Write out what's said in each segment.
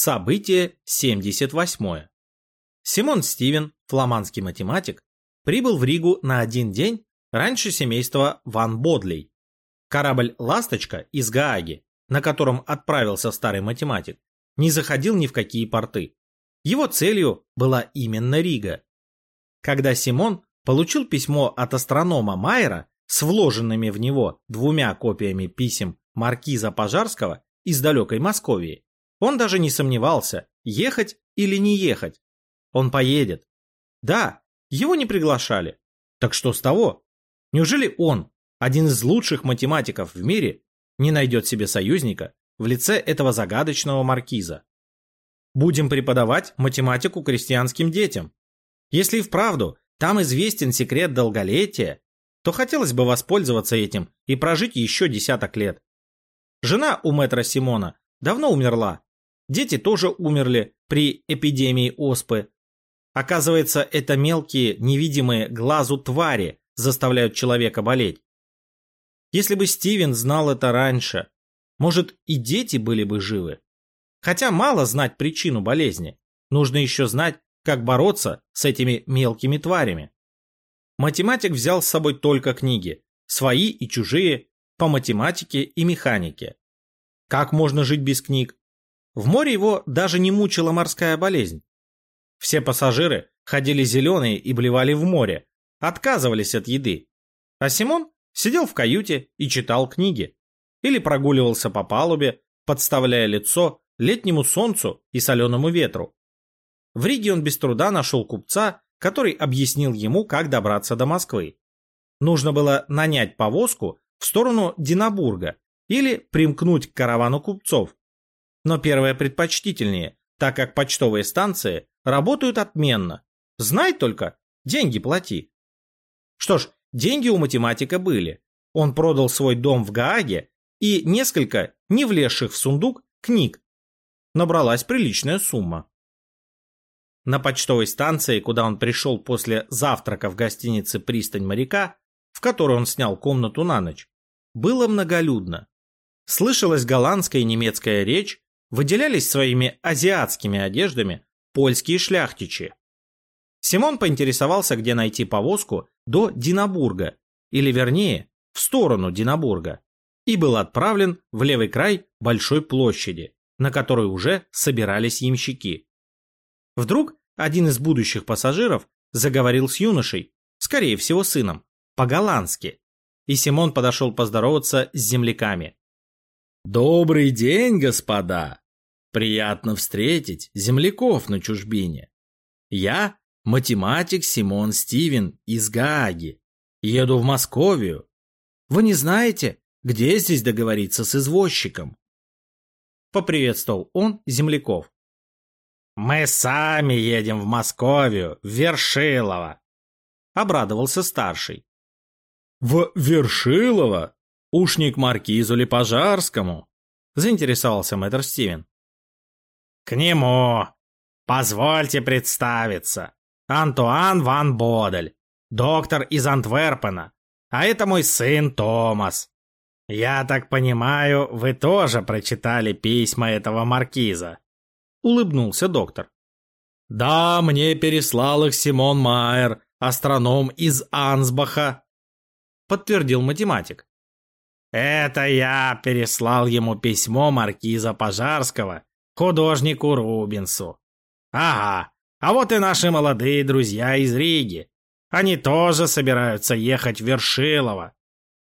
Событие 78. Симон Стивен, фламандский математик, прибыл в Ригу на один день раньше семейства Ван Бодлей. Корабль «Ласточка» из Гааги, на котором отправился старый математик, не заходил ни в какие порты. Его целью была именно Рига. Когда Симон получил письмо от астронома Майера с вложенными в него двумя копиями писем маркиза Пожарского из далекой Московии, он даже не сомневался, ехать или не ехать. Он поедет. Да, его не приглашали. Так что с того? Неужели он, один из лучших математиков в мире, не найдет себе союзника в лице этого загадочного маркиза? Будем преподавать математику крестьянским детям. Если и вправду там известен секрет долголетия, то хотелось бы воспользоваться этим и прожить еще десяток лет. Жена у мэтра Симона давно умерла. Дети тоже умерли при эпидемии оспы. Оказывается, это мелкие, невидимые глазу твари заставляют человека болеть. Если бы Стивен знал это раньше, может и дети были бы живы. Хотя мало знать причину болезни, нужно еще знать, как бороться с этими мелкими тварями. Математик взял с собой только книги, свои и чужие, по математике и механике. Как можно жить без книг? В море его даже не мучила морская болезнь. Все пассажиры ходили зеленые и блевали в море, отказывались от еды. А Симон сидел в каюте и читал книги. Или прогуливался по палубе, подставляя лицо летнему солнцу и соленому ветру. В Риге он без труда нашел купца, который объяснил ему, как добраться до Москвы. Нужно было нанять повозку в сторону Динабурга или примкнуть к каравану купцов. Но первое предпочтительнее, так как почтовые станции работают отменно. Знай только, деньги плати. Что ж, деньги у математика были. Он продал свой дом в Гааге и несколько, не влезших в сундук, книг. Набралась приличная сумма. На почтовой станции, куда он пришел после завтрака в гостинице «Пристань моряка», в которой он снял комнату на ночь, было многолюдно. Слышалась голландская и немецкая речь, выделялись своими азиатскими одеждами польские шляхтичи. Симон поинтересовался, где найти повозку до Динабурга, или вернее, в сторону Динабурга, и был отправлен в левый край большой площади, на которой уже собирались ямщики. Вдруг один из будущих пассажиров заговорил с юношей, скорее всего сыном, по-голландски, и Симон подошел поздороваться с земляками. «Добрый день, господа! Приятно встретить земляков на чужбине. Я математик Симон Стивен из Гааги. Еду в Московию. Вы не знаете, где здесь договориться с извозчиком?» Поприветствовал он земляков. «Мы сами едем в Московию, в Вершилово!» Обрадовался старший. «В Вершилово? Уж не к маркизу ли Пожарскому?» Заинтересовался мэтр Стивен. «К нему! Позвольте представиться. Антуан ван Бодель, доктор из Антверпена, а это мой сын Томас. Я так понимаю, вы тоже прочитали письма этого маркиза?» Улыбнулся доктор. «Да, мне переслал их Симон Майер, астроном из Ансбаха», подтвердил математик. Это я переслал ему письмо маркиза Пожарского, художнику Рубинсу. Ага, а вот и наши молодые друзья из Риги. Они тоже собираются ехать в Вершилово.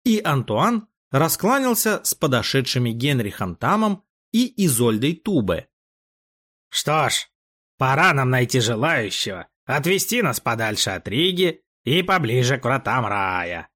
И Антуан раскланялся с подошедшими Генрихом Тамом и Изольдой Тубе. Что ж, пора нам найти желающего, отвезти нас подальше от Риги и поближе к вратам рая.